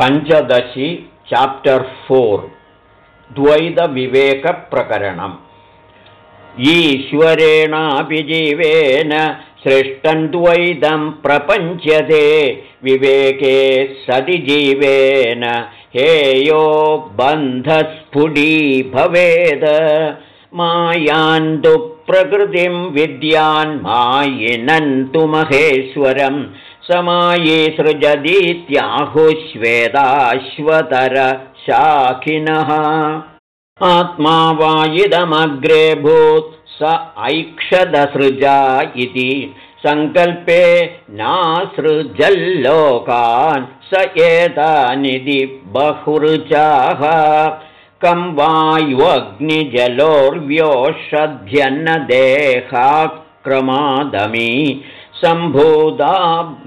पञ्चदशि chapter four द्वैतविवेकप्रकरणम्. ईश्वरेणापि जीवेन सृष्टं द्वैतं प्रपञ्चते विवेके सति जीवेन। हेयो बन्धस्फुटी भवेद। मायान्तु प्रकृतिं विद्यान् मायिनन्तु महेश्वरं समाये सृजदीत्याहुश्वेताश्वतरशाखिनः आत्मा वायिदमग्रे भूत् स ऐक्षदसृजा इति। सङ्कल्पे नासृजल्लोकान् स एतानिधि बहुरुचाः। कं वायुवग्निजलोर्व्योषध्यन्नदेहाक्रमादमी सम्भूता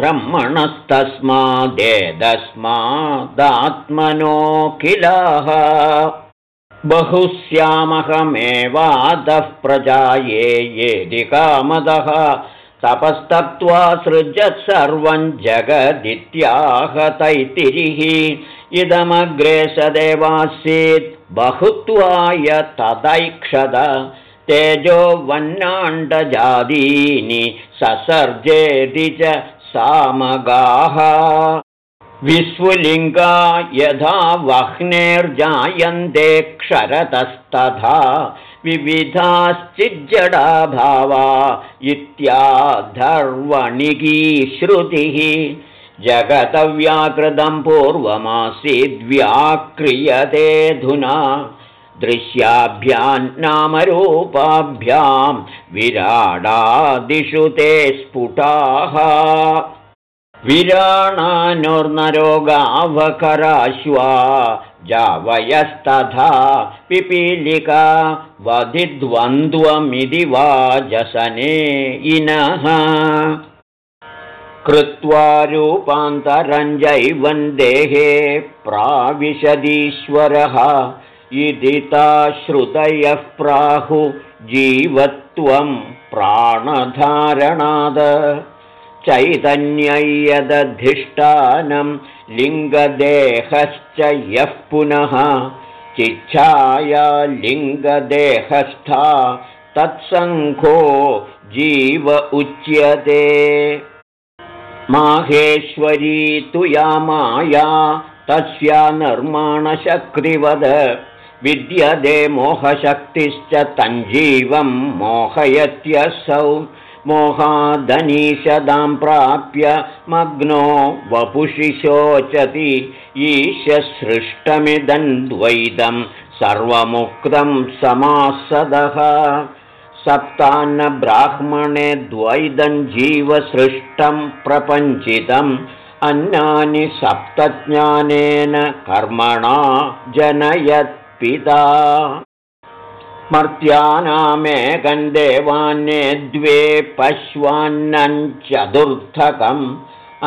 ब्रह्मणस्तस्मादेदस्मादात्मनोऽखिलाः। बहुश्यामहमेवादः प्रजाये येदि कामदः तपस्तप्त्वा सृजत् सर्वं जगदित्याहतैतिरिः इदमग्रे सदेवासीत् बहुत्वाय तदैक्षद तेजो वह्नाण्डजादीनि ससर्जेति च सामगाः। विस्फुलिङ्गा यथा वह्नेर्जायन्ते क्षरतस्तथा विविधाश्चिज्जडाभावा इत्याधर्वणिकी श्रुतिः जगतव्याकृतं पूर्वमासीद्व्याक्रियतेऽधुना दृश्याभ्यान्नामरूपाभ्यां विराडादिषु ते स्फुटाः। विराणानुर्नरोगावकराश्वा जावयस्तथा पिपीलिका वधिद्वन्द्वमिति वाजसने इनः। कृत्वा रूपान्तरञ्जैवन्देहे प्राविशदीश्वरः इति ताश्रुतयः प्राहु जीवत्वं प्राणधारणाद। चैतन्ययदधिष्ठानं लिङ्गदेहश्च यः पुनः चिच्छाया लिङ्गदेहस्था तत्सङ्घो जीव उच्यते। माहेश्वरी तु या माया तस्या निर्माणशक्तिवद विद्यते मोहशक्तिश्च तञ्जीवं मोहयत्यसौ। मोहादनीशदां प्राप्य मग्नो वपुषि शोचति। ईशसृष्टमिदन्द्वैतं सर्वमुक्तं समासदः। सप्तान्नब्राह्मणे द्वैतं जीवसृष्टं प्रपञ्चितम्। अन्नानि सप्तज्ञानेन कर्मणा जनयत्पिता मर्त्यानामेकं देवान्ये द्वे पश्वान्नञ्चतुर्थकम्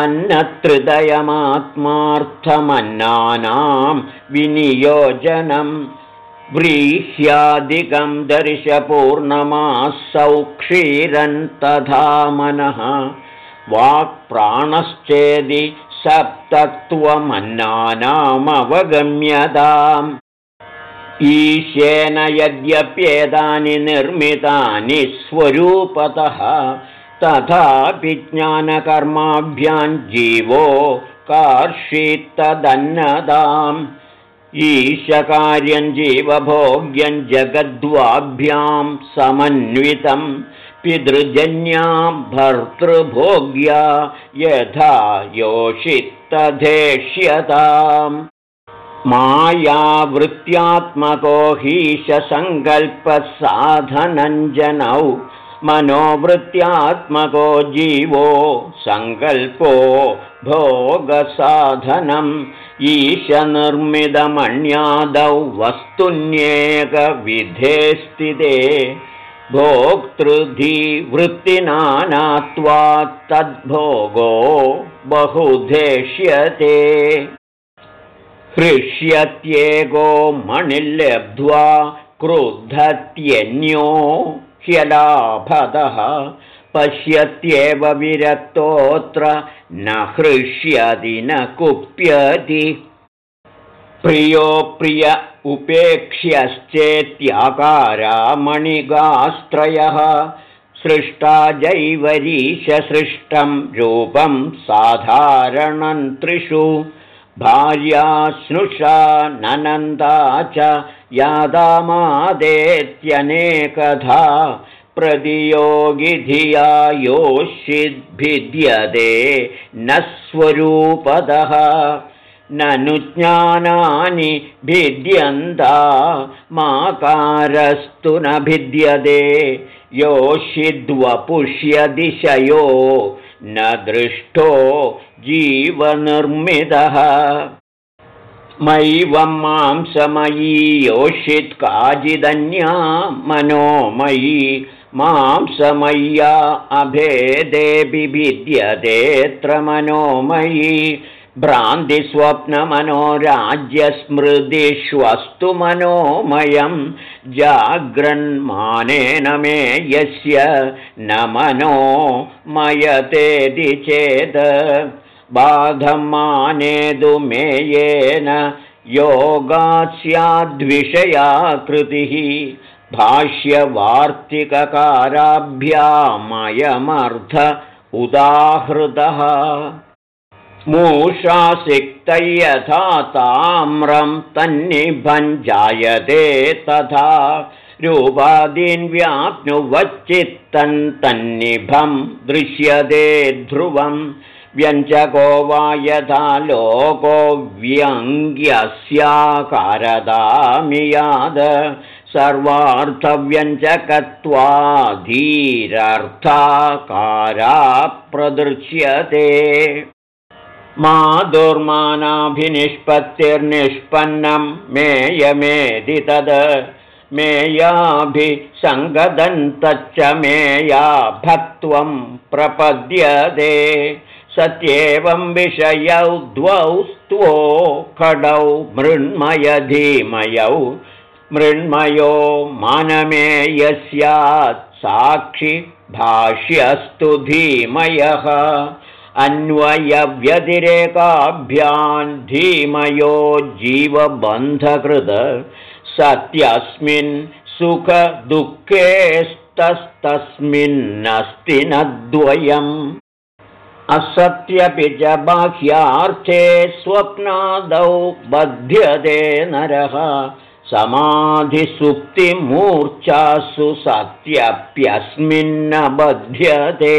अन्नत्रिदयमात्मार्थमन्नानां विनियोजनं व्रीह्यादिकं दर्शपूर्णमासौ क्षीरन्तथा मनः। वाक्प्राणश्चेदि सप्तत्वमन्नानामवगम्यताम् ईशेन यद्यप्येतानि निर्मितानि स्वरूपतः तथापि ज्ञानकर्माभ्यां जीवो कार्षीत्तदन्नदाम्। ईशकार्यं जीवभोग्यं जगद्वाभ्यां समन्वितं पितृजन्या भर्तृभोग्या यथा योषित्तधेष्यताम् मायावृत्त्यात्मको हीशसङ्कल्पसाधनञ्जनौ मनोवृत्त्यात्मको जीवो सङ्कल्पो भोगसाधनम् ईशनिर्मितमण्यादौ वस्तुन्येकविधे स्थिते भोक्तृधिवृत्तिनानात्वात्तद्भोगो बहुधेष्यते हृष्यत्येको मणिर्लब्ध्वा क्रुद्धत्यन्यो ह्यलाभतः पश्यत्येव विरक्तोऽत्र न हृष्यति न कुप्यति। प्रियो प्रिय उपेक्ष्यश्चेत्याकारामणिगास्त्रयः सृष्टा जैवरीशसृष्टं रूपं साधारणं त्रिषु भार्या स्नुषा ननन्दा च यादामादेत्यनेकधा प्रतियोगिधिया योषिद्भिद्यते न स्वरूपदः। ननु ज्ञानानि भिद्यन्ता माकारस्तु न भिद्यते। योषिद्वपुष्यदिशयो न दृष्टो जीवनिर्मितः मैवं मांसमयी योषित्काजिदन्या मनोमयी। मांसमय्या अभेदे बिभिद्यतेऽत्र मनोमयी भ्रान्तिस्वप्नमनोराज्यस्मृतिष्वस्तु मनोमयं जाग्रन्मानेन मे यस्य न मनो मयतेति चेत् बाधं मानेतु मेयेन योगास्याद्विषयाकृतिः भाष्यवार्तिककाराभ्यामयमर्थ उदाहृतः। मूषासिक्तयथा ताम्रं तन्निभञ्जायते तथा। रूपादीन् व्याप्नुवच्चित्तं तन्निभं दृश्यते ध्रुवं व्यञ्जको वा यथा लोको व्यङ्ग्यस्याकारदामियाद सर्वार्थव्यञ्जकत्वाधीरर्थाकारा प्रदृश्यते मा दुर्मानाभिनिष्पत्तिर्निष्पन्नं मेयमेदि तद् मेयाभिसङ्गदन्तच्च मेया भक्त्वं प्रपद्यते सत्येवं विषयौ द्वौ स्तो खडौ मृण्मयधीमयौ मृण्मयो मानमेयस्यात् साक्षि भाष्यस्तु धीमयः। अन्वयव्यतिरेकाभ्यान् धीमयो जीवबन्धकृत सत्यस्मिन् सुखदुःखेस्तस्तस्मिन्नस्ति न द्वयम् असत्यपि च बाह्यार्थे स्वप्नादौ बध्यते नरः। समाधिसुप्तिमूर्च्छासु सत्यप्यस्मिन्न बध्यते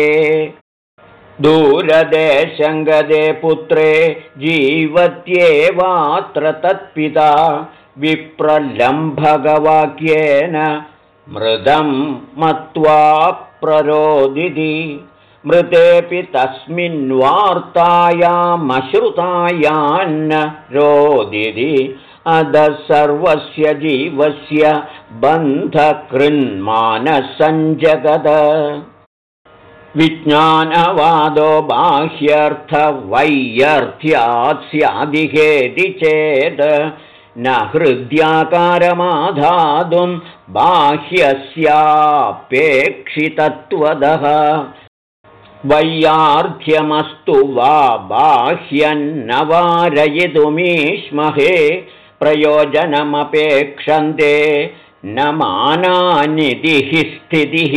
दूरदेशङ्गदे पुत्रे जीवत्येवात्र तत्पिता विप्रलम्भगवाक्येन मृदं मत्वा प्ररोदिति मृतेऽपि तस्मिन्वार्तायामश्रुतायान्न रोदिति अधः सर्वस्य जीवस्य बन्धकृन्मानसञ्जगद विज्ञानवादो बाह्यर्थवैयर्थ्यात् स्यादिहेति चेत् न हृद्याकारमाधातुं बाह्यस्यापेक्षितत्वदः वैयार्थ्यमस्तु वा बाह्यन्न वारयितुमीष्महे प्रयोजनमपेक्षन्ते न मानानिधिः स्थितिः।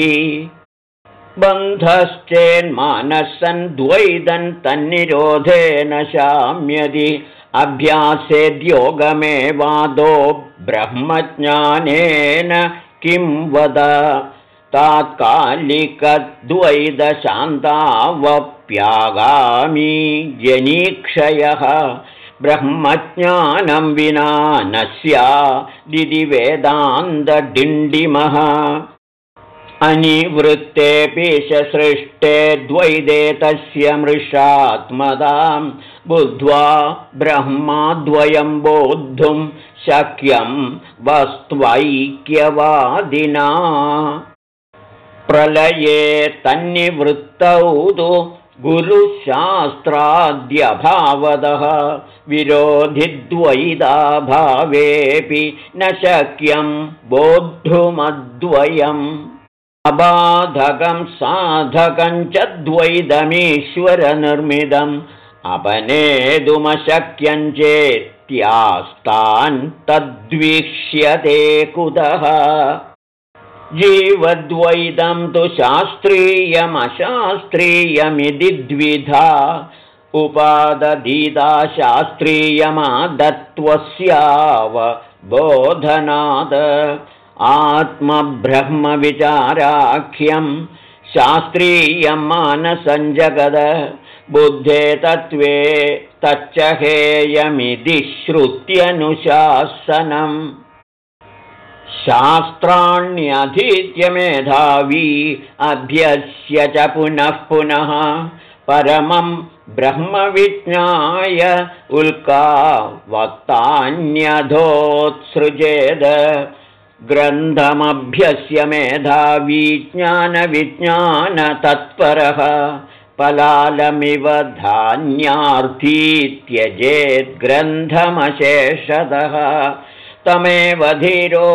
बन्धश्चेन्मानसन्द्वैदन् तन्निरोधेन शाम्यदि अभ्यासेद्योगमे वादो ब्रह्मज्ञानेन किं वद तात्कालिकद्वैदशान्तावप्यागामी जनीक्षयः ब्रह्मज्ञानं विना न स्यादिति वेदान्तडिण्डिमः। अनिवृत्तेऽपि सृष्टे द्वैदे तस्य मृषात्मदां बुद्ध्वा ब्रह्माद्वयं बोद्धुं शक्यं वस्त्वैक्यवादिना प्रलये तन्निवृत्तौ तु गुरुशास्त्राद्यभावदः। विरोधिद्वैदाभावेऽपि न शक्यं बोद्धुमद्वयम्। अबाधकं साधकं च द्वैदमीश्वरनिर्मितं अपनेतुमशक्यञ्चेत्यास्तान् तद्विक्ष्यते कुतः जीवद्वैतं तु शास्त्रीयमशास्त्रीयमिति द्विधा। उपादधीता शास्त्रीयमादत्वस्याव बोधनाद आत्मब्रह्मविचाराख्यं शास्त्रीयं मानसञ्जगद बुद्धे तत्त्वे तच्च हेयमिति श्रुत्यनुशासनम् शास्त्राण्यधीत्य मेधावी अभ्यस्य च पुनः पुनः परमं ब्रह्मविज्ञाय उल्का वक्तान्यधोत्सृजेद ग्रन्थमभ्यस्य मेधावीज्ञानविज्ञानतत्परः पलालमिव धान्यार्थी त्यजेद्ग्रन्थमशेषतः तमेव धीरो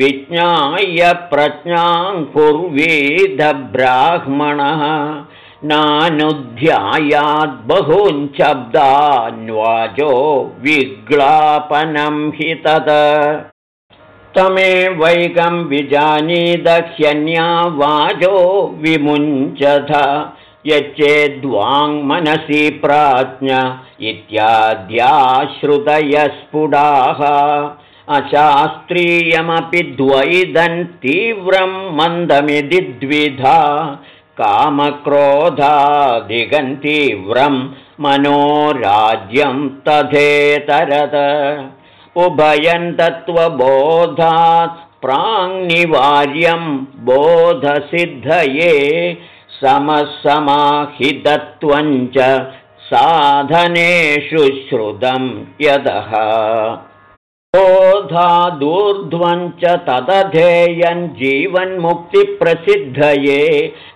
विज्ञाय प्रज्ञां कुर्वीधब्राह्मणः नानुध्यायाद्बहूञ्शब्दान्वाजो विग्लापनं हि तत् तमेवैकं विजानीदह्यन्या वाजो विमुञ्चथ। यच्चेद्वाङ्मनसि प्राज्ञ इत्याद्याश्रुतयस्फुटाः अशास्त्रीयमपि द्वैदन् तीव्रं मन्दमिति द्विधा कामक्रोधादिगन् तीव्रं मनोराज्यं तथेतरद उभयं तत्त्वबोधात् प्राङ्निवार्यं बोधसिद्धये समसमाहितत्वञ्च साधनेषु श्रुतं यदः बोधादूर्ध्वं च तदधेयं जीवन्मुक्तिप्रसिद्धये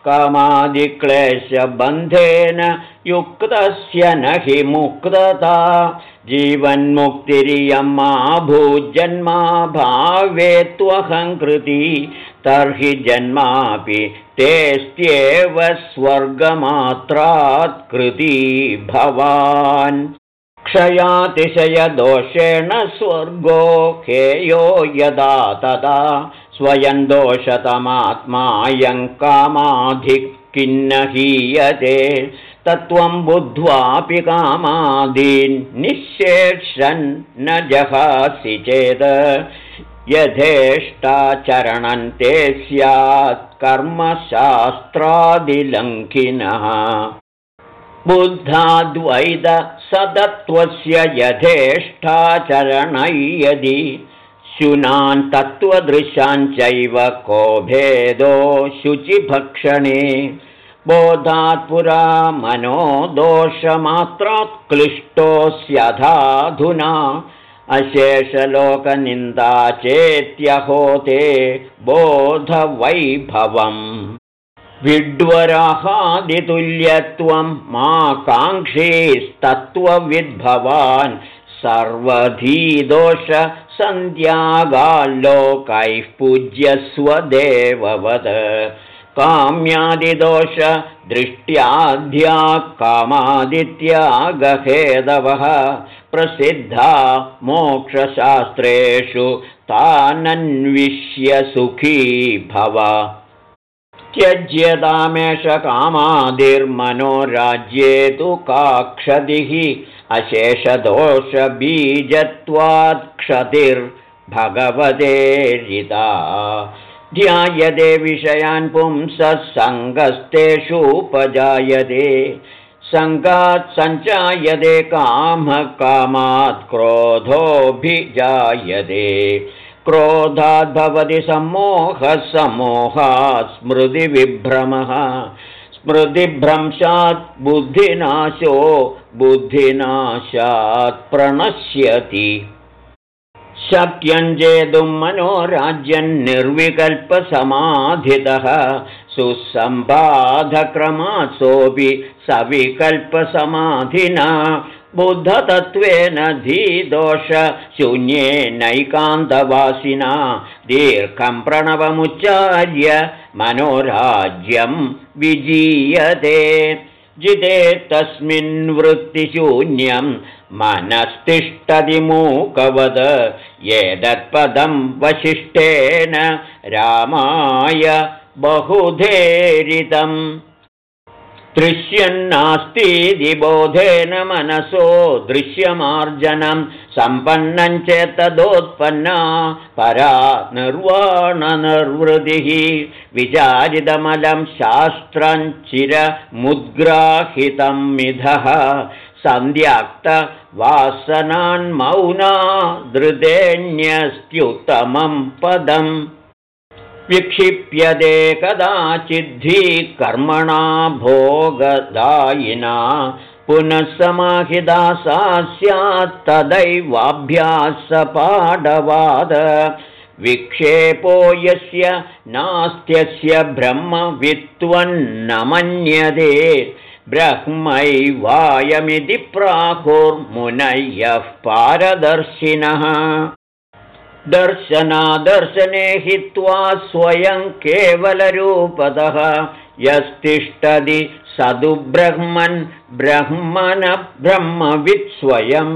कामादिक्लेशबन्धेन युक्तस्य न हि मुक्तता। जीवन्मुक्तिरियं मा भूजन्मा भावे त्वहङ्कृति तर्हि जन्मापि तेस्त्येव स्वर्गमात्रात् कृती भवान् क्षयातिशयदोषेण स्वर्गो हेयो यदा तदा स्वयं दोषतमात्मायं कामाधिक्किन्न हीयते तत्त्वं बुद्ध्वापि कामादीन् निःशेषन् न जहासि चेत्। यथेष्टाचरणन्ते स्यात् कर्मशास्त्रादिलङ्घिनः बुद्धाद्वैतसदत्वस्य यथेष्टाचरणै यदि शुनान् तत्त्वदृशाञ्चैव को भेदो शुचिभक्षणे। बोधात् पुरा मनो दोषमात्रात् क्लिष्टोऽस्यधाधुना अशेषलोकनिन्दा चेत्यहोते बोधवैभवम् विड्वराहादितुल्यत्वं मा काङ्क्षीस्तत्त्वविद्भवान् सर्वधीदोषसन्ध्यागाल्लोकैः पूज्यस्वदेववद काम्यादिदोषदृष्ट्याध्या कामादित्यागहेदवः। प्रसिद्धा मोक्षशास्त्रेषु तानन्विष्य सुखी भव त्यज्यतामेष कामादिर्मनोराज्ये तु काक्षतिः अशेषदोषबीजत्वात्क्षतिर्भगवतेरिता ध्यायते विषयान् पुंसः सङ्गस्तेषूपजायते सङ्गात् सञ्चायते कामः कामात् क्रोधोऽभिजायते क्रोधाद्भवति सम्मोहः सम्मोहात् स्मृतिविभ्रमः। स्मृतिभ्रंशात् बुद्धिनाशो बुद्धिनाशात् प्रणश्यति। शक्यञ्जेतुं मनोराज्यन्निर्विकल्पसमाधितः सुसम्बाधक्रमासोऽपि सविकल्पसमाधिना बुद्धतत्त्वेन धीदोषशून्येनैकान्तवासिना दीर्घं प्रणवमुच्चार्य मनोराज्यं विजीयते। जिते तस्मिन्वृत्तिशून्यं मनस्तिष्ठति मूकवद एतत्पदं वसिष्ठेन रामाय बहुधेरितम् दृश्यन्नास्तीति बोधेन मनसो दृश्यमार्जनं सम्पन्नं तदोत्पन्ना परा निर्वाणनिर्वृतिः विचारितमलं शास्त्रं चिरमुद्ग्राहितं मिधः सन्ध्याक्तवासनान्मौना धृतेऽन्यस्त्युत्तमं पदम् विक्षिप्यते कदाचिद्धि कर्मणा भोगदायिना पुनः समाहिता सा स्यात् तदैवाभ्यासपाडवाद विक्षेपो यस्य नास्त्यस्य ब्रह्मवित्वन्न मन्यते ब्रह्मैवायमिति प्राहुर्मुनयः पारदर्शिनः दर्शनादर्शने हित्वा स्वयं केवलरूपतः यस्तिष्ठति सदु ब्रह्मन् ब्रह्मवित्स्वयं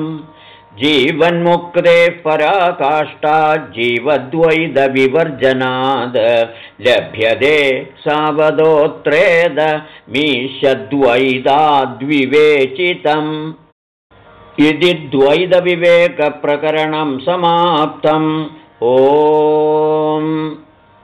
जीवन्मुक्ते पराकाष्ठा जीवद्वैदविवर्जनाद् लभ्यते सावदोत्रेदमीशद्वैदाद्विवेचितम् इति द्वैतविवेकप्रकरणं समाप्तम्। ओ